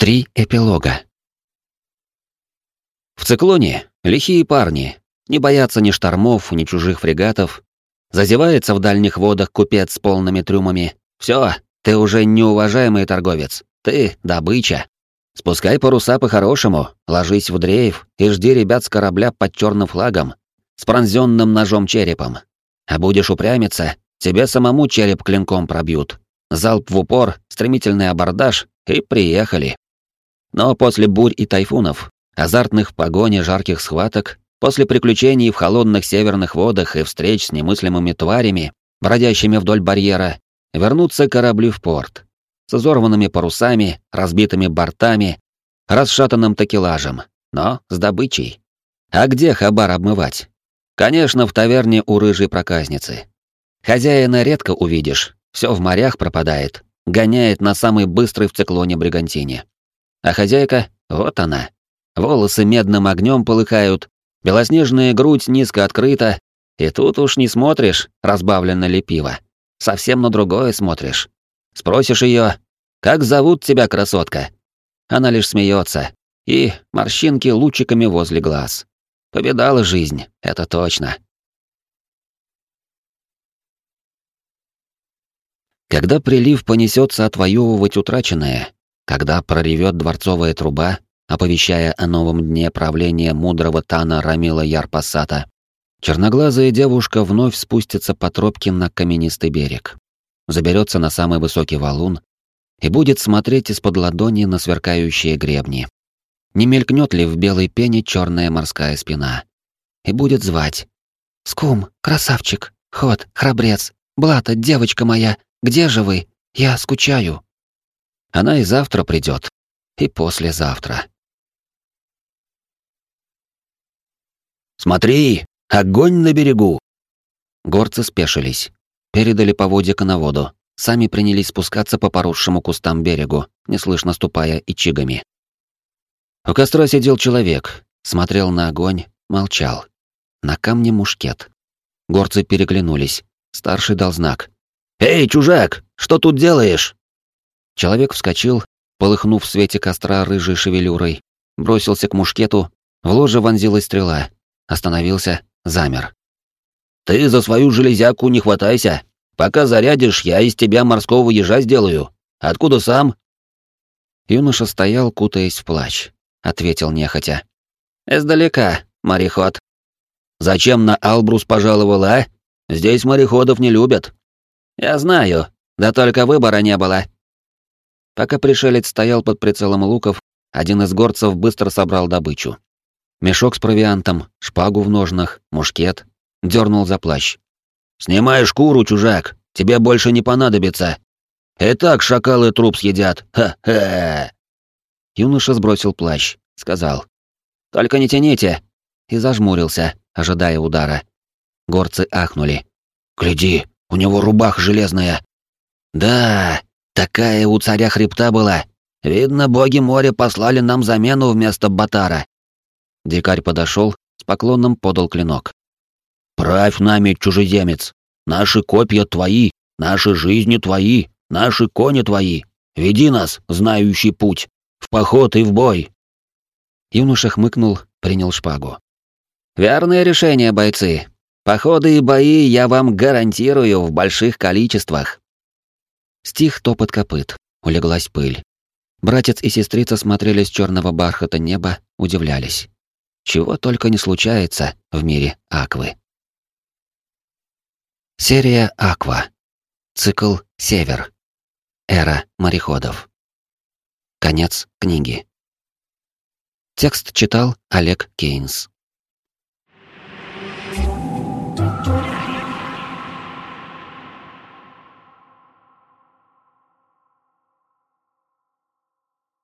Три эпилога. В циклоне лихие парни, не боятся ни штормов, ни чужих фрегатов. Зазевается в дальних водах купец с полными трюмами. Все, ты уже неуважаемый торговец. Ты — добыча. Спускай паруса по-хорошему, ложись в дрейф и жди ребят с корабля под черным флагом, с пронзенным ножом черепом. А будешь упрямиться, тебе самому череп клинком пробьют. Залп в упор, стремительный абордаж и приехали. Но после бурь и тайфунов, азартных погони жарких схваток, после приключений в холодных северных водах и встреч с немыслимыми тварями, бродящими вдоль барьера, вернутся корабли в порт. С изорванными парусами, разбитыми бортами, расшатанным такелажем, но с добычей. А где хабар обмывать? Конечно, в таверне у рыжей проказницы. Хозяина редко увидишь, все в морях пропадает, гоняет на самый быстрый в циклоне бригантине. А хозяйка, вот она. Волосы медным огнем полыхают, белоснежная грудь низко открыта, и тут уж не смотришь, разбавлено ли пиво. Совсем на другое смотришь. Спросишь ее, как зовут тебя, красотка? Она лишь смеется, и морщинки лучиками возле глаз. Повидала жизнь, это точно. Когда прилив понесется отвоевывать утраченное, когда проревет дворцовая труба, оповещая о новом дне правления мудрого Тана Рамила Ярпасата, черноглазая девушка вновь спустится по тропке на каменистый берег, заберется на самый высокий валун и будет смотреть из-под ладони на сверкающие гребни. Не мелькнет ли в белой пене черная морская спина? И будет звать. «Скум, красавчик, ход, храбрец, Блата, девочка моя, где же вы? Я скучаю». Она и завтра придет, и послезавтра. «Смотри, огонь на берегу!» Горцы спешились, передали поводья коноводу, сами принялись спускаться по поросшему кустам берегу, неслышно ступая и чигами. У костра сидел человек, смотрел на огонь, молчал. На камне мушкет. Горцы переглянулись. Старший дал знак. «Эй, чужак, что тут делаешь?» Человек вскочил, полыхнув в свете костра рыжей шевелюрой, бросился к мушкету, в ложе вонзилась стрела, остановился, замер. «Ты за свою железяку не хватайся. Пока зарядишь, я из тебя морского ежа сделаю. Откуда сам?» Юноша стоял, кутаясь в плащ. Ответил нехотя. «Издалека, мореход». «Зачем на Албрус пожаловал, а? Здесь мореходов не любят». «Я знаю, да только выбора не было. Пока пришелец стоял под прицелом луков, один из горцев быстро собрал добычу. Мешок с провиантом, шпагу в ножнах, мушкет. Дернул за плащ. «Снимай шкуру, чужак, тебе больше не понадобится. И так шакалы труп съедят, ха-ха!» Юноша сбросил плащ, сказал. «Только не тяните!» И зажмурился, ожидая удара. Горцы ахнули. «Гляди, у него рубаха железная!» «Да, Такая у царя хребта была. Видно, боги моря послали нам замену вместо Батара. Дикарь подошел, с поклоном подал клинок. «Правь нами, чужеземец! Наши копья твои, наши жизни твои, наши кони твои! Веди нас, знающий путь, в поход и в бой!» Юноша хмыкнул, принял шпагу. «Верное решение, бойцы. Походы и бои я вам гарантирую в больших количествах. Стих топот копыт, улеглась пыль. Братец и сестрица смотрели с черного бархата неба, удивлялись. Чего только не случается в мире Аквы. Серия Аква. Цикл Север. Эра мореходов. Конец книги. Текст читал Олег Кейнс.